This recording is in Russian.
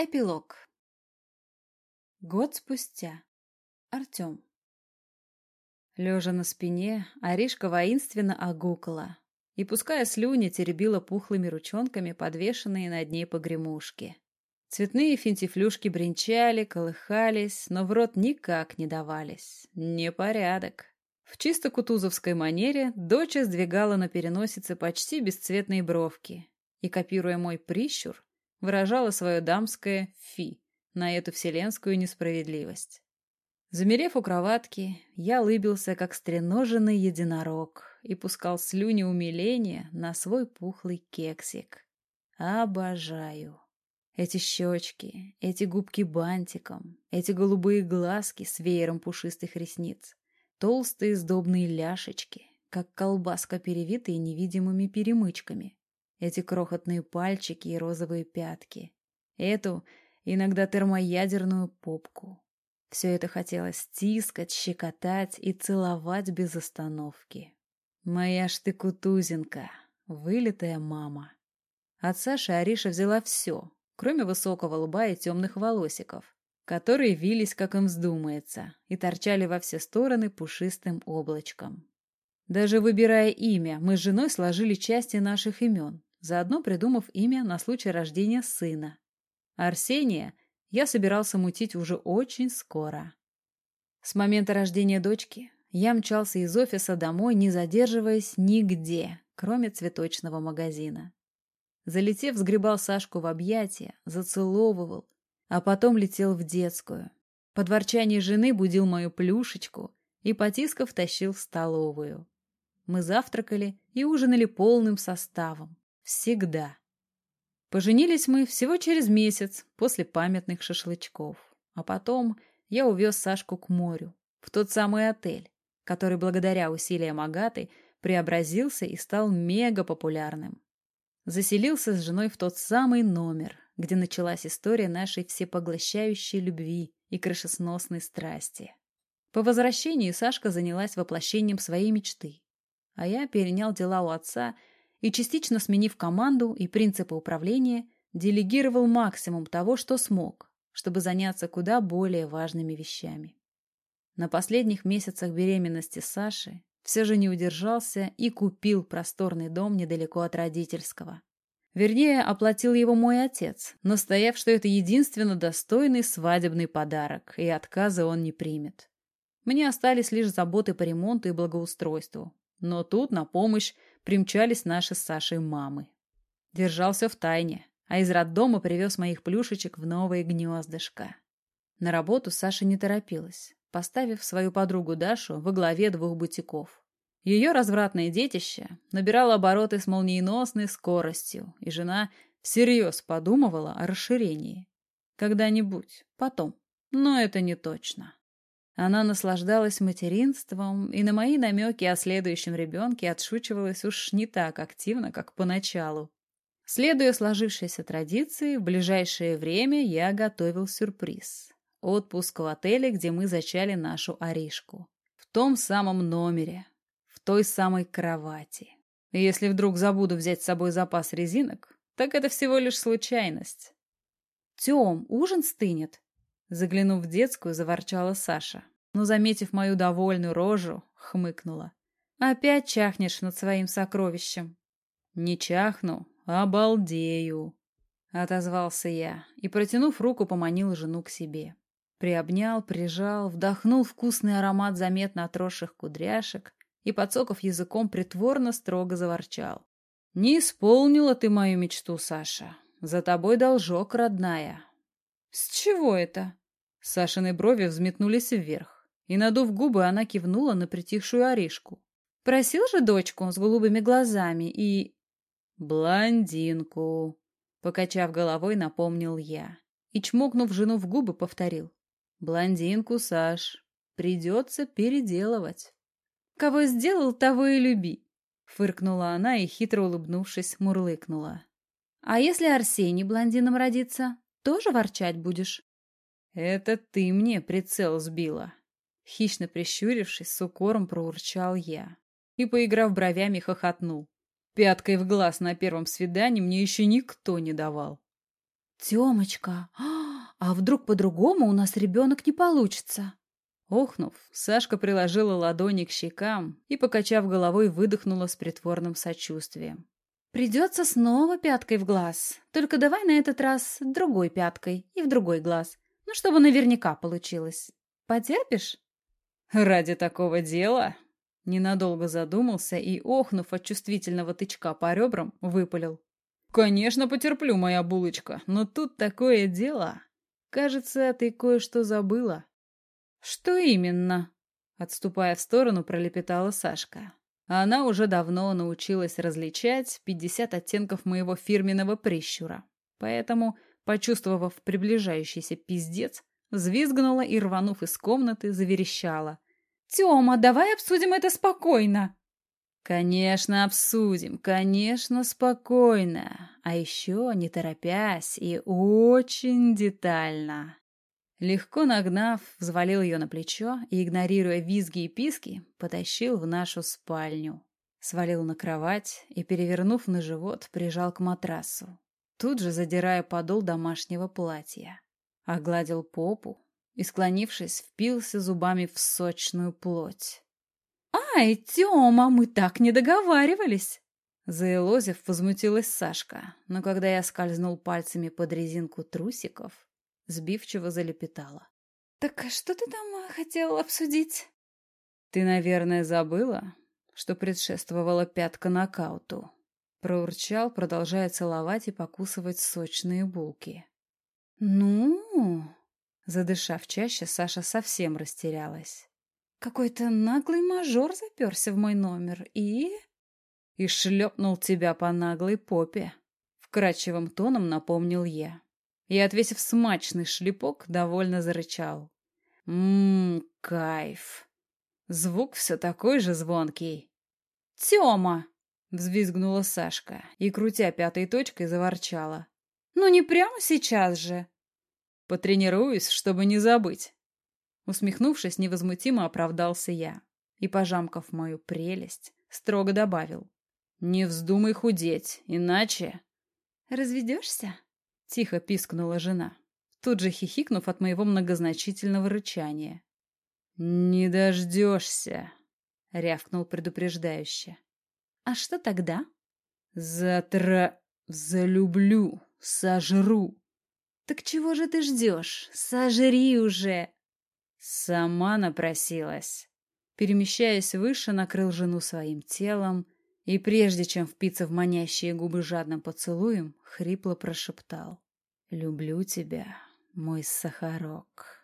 Эпилог. Год спустя. Артем. Лежа на спине, Аришка воинственно огукала и, пуская слюни, теребила пухлыми ручонками подвешенные над ней погремушки. Цветные финтифлюшки бренчали, колыхались, но в рот никак не давались. Непорядок. В чисто кутузовской манере дочь сдвигала на переносице почти бесцветные бровки и, копируя мой прищур, выражала свое дамское «фи» на эту вселенскую несправедливость. Замерев у кроватки, я лыбился, как стреноженный единорог, и пускал слюни умиления на свой пухлый кексик. Обожаю. Эти щечки, эти губки бантиком, эти голубые глазки с веером пушистых ресниц, толстые сдобные ляшечки, как колбаска, перевитые невидимыми перемычками, эти крохотные пальчики и розовые пятки. Эту, иногда термоядерную попку. Все это хотелось стискать, щекотать и целовать без остановки. Моя ж ты кутузинка, вылитая мама. От Саши Ариша взяла все, кроме высокого лба и темных волосиков, которые вились, как им вздумается, и торчали во все стороны пушистым облачком. Даже выбирая имя, мы с женой сложили части наших имен, заодно придумав имя на случай рождения сына. Арсения я собирался мутить уже очень скоро. С момента рождения дочки я мчался из офиса домой, не задерживаясь нигде, кроме цветочного магазина. Залетев, сгребал Сашку в объятия, зацеловывал, а потом летел в детскую. Под ворчание жены будил мою плюшечку и, потискав, тащил в столовую. Мы завтракали и ужинали полным составом. Всегда. Поженились мы всего через месяц после памятных шашлычков. А потом я увез Сашку к морю, в тот самый отель, который благодаря усилиям Агаты преобразился и стал мега популярным. Заселился с женой в тот самый номер, где началась история нашей всепоглощающей любви и крышесносной страсти. По возвращении Сашка занялась воплощением своей мечты, а я перенял дела у отца и, частично сменив команду и принципы управления, делегировал максимум того, что смог, чтобы заняться куда более важными вещами. На последних месяцах беременности Саши все же не удержался и купил просторный дом недалеко от родительского. Вернее, оплатил его мой отец, настояв, что это единственно достойный свадебный подарок, и отказа он не примет. Мне остались лишь заботы по ремонту и благоустройству. Но тут на помощь примчались наши с Сашей мамы. Держался в тайне, а из роддома привез моих плюшечек в новое гнездышко. На работу Саша не торопилась, поставив свою подругу Дашу во главе двух бутиков. Ее развратное детище набирало обороты с молниеносной скоростью, и жена всерьез подумывала о расширении. Когда-нибудь, потом, но это не точно. Она наслаждалась материнством, и на мои намеки о следующем ребенке отшучивалась уж не так активно, как поначалу. Следуя сложившейся традиции, в ближайшее время я готовил сюрприз. Отпуск в отеле, где мы зачали нашу Аришку. В том самом номере, в той самой кровати. И если вдруг забуду взять с собой запас резинок, так это всего лишь случайность. «Тем, ужин стынет», Заглянув в детскую, заворчала Саша, но, заметив мою довольную рожу, хмыкнула. «Опять чахнешь над своим сокровищем?» «Не чахну, обалдею», — отозвался я и, протянув руку, поманил жену к себе. Приобнял, прижал, вдохнул вкусный аромат заметно отросших кудряшек и, подсоков языком, притворно строго заворчал. «Не исполнила ты мою мечту, Саша. За тобой должок, родная». «С чего это?» Сашины брови взметнулись вверх, и, надув губы, она кивнула на притихшую Аришку. «Просил же дочку с голубыми глазами и...» «Блондинку», — покачав головой, напомнил я. И, чмокнув жену в губы, повторил. «Блондинку, Саш, придется переделывать». «Кого сделал, того и люби», — фыркнула она и, хитро улыбнувшись, мурлыкнула. «А если Арсений блондином родится, тоже ворчать будешь?» «Это ты мне прицел сбила!» Хищно прищурившись, с укором проурчал я. И, поиграв бровями, хохотнул. Пяткой в глаз на первом свидании мне еще никто не давал. Темочка, а вдруг по-другому у нас ребенок не получится? Охнув, Сашка приложила ладони к щекам и, покачав головой, выдохнула с притворным сочувствием. «Придется снова пяткой в глаз. Только давай на этот раз другой пяткой и в другой глаз. Ну, чтобы наверняка получилось. Потерпишь?» «Ради такого дела?» Ненадолго задумался и, охнув от чувствительного тычка по ребрам, выпалил. «Конечно, потерплю, моя булочка, но тут такое дело. Кажется, ты кое-что забыла». «Что именно?» Отступая в сторону, пролепетала Сашка. Она уже давно научилась различать пятьдесят оттенков моего фирменного прищура. Поэтому, почувствовав приближающийся пиздец, взвизгнула и, рванув из комнаты, заверещала. «Тёма, давай обсудим это спокойно!» «Конечно, обсудим, конечно, спокойно, а еще не торопясь и очень детально». Легко нагнав, взвалил ее на плечо и, игнорируя визги и писки, потащил в нашу спальню. Свалил на кровать и, перевернув на живот, прижал к матрасу, тут же задирая подол домашнего платья. Огладил попу и, склонившись, впился зубами в сочную плоть. «Ай, Тёма, мы так не договаривались!» Заелозив, возмутилась Сашка, но когда я скользнул пальцами под резинку трусиков, Сбивчиво залепетала. «Так что ты там э, хотел обсудить?» «Ты, наверное, забыла, что предшествовала пятка нокауту?» Проурчал, продолжая целовать и покусывать сочные булки. «Ну...» Задышав чаще, Саша совсем растерялась. «Какой-то наглый мажор заперся в мой номер и...» «И шлепнул тебя по наглой попе», — вкрадчивым тоном напомнил я и, отвесив смачный шлепок, довольно зарычал. «Ммм, кайф!» Звук все такой же звонкий. «Тема!» — взвизгнула Сашка и, крутя пятой точкой, заворчала. «Ну не прямо сейчас же!» «Потренируюсь, чтобы не забыть!» Усмехнувшись, невозмутимо оправдался я и, пожамкав мою прелесть, строго добавил. «Не вздумай худеть, иначе...» «Разведешься?» Тихо пискнула жена, тут же хихикнув от моего многозначительного рычания. «Не дождешься», — рявкнул предупреждающе. «А что тогда?» «Затра... залюблю, сожру». «Так чего же ты ждешь? Сожри уже!» Сама напросилась. Перемещаясь выше, накрыл жену своим телом и прежде чем впиться в манящие губы жадным поцелуем, хрипло прошептал «Люблю тебя, мой сахарок».